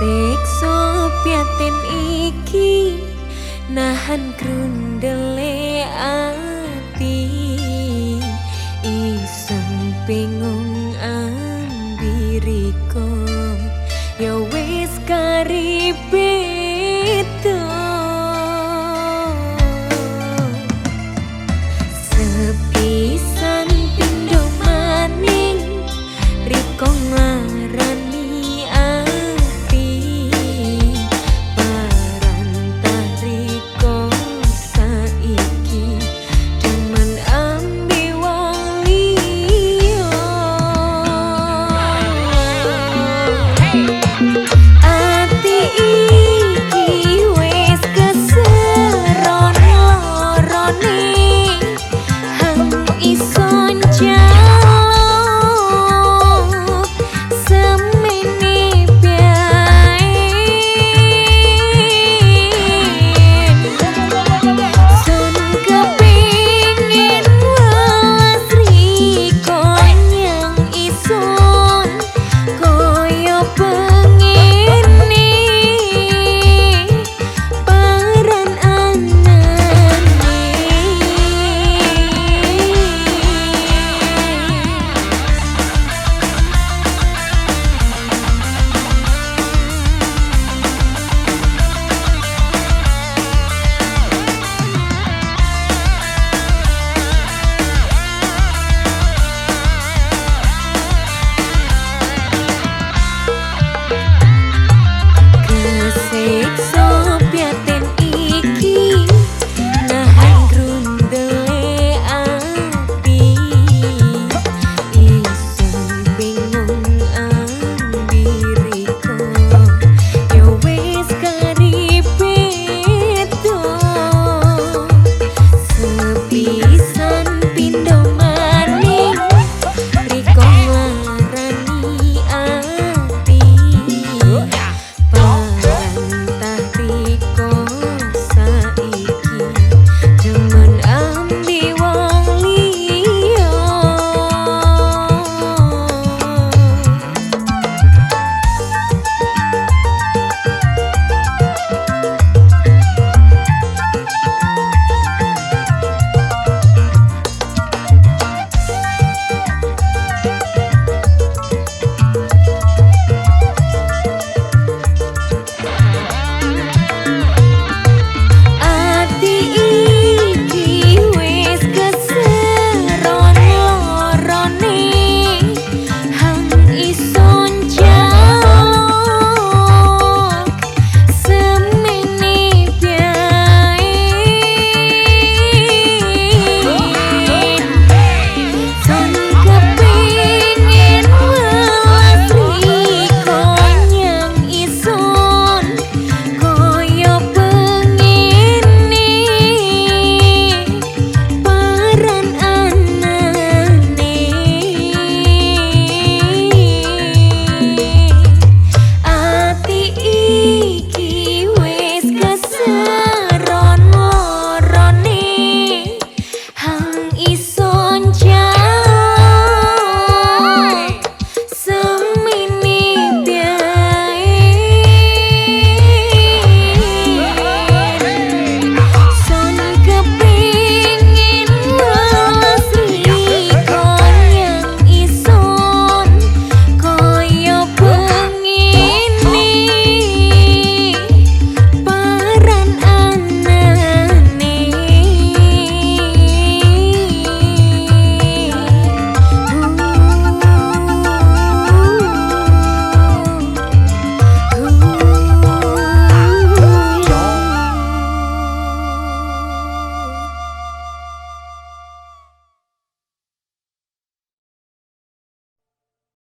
Siksa piatin iki Nahan grundele ati. Iseng bingung ambiriko Yowes karibin